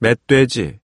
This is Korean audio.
멧돼지